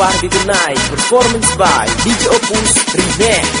Barbie de Night, performance by DJ Opus Revenge.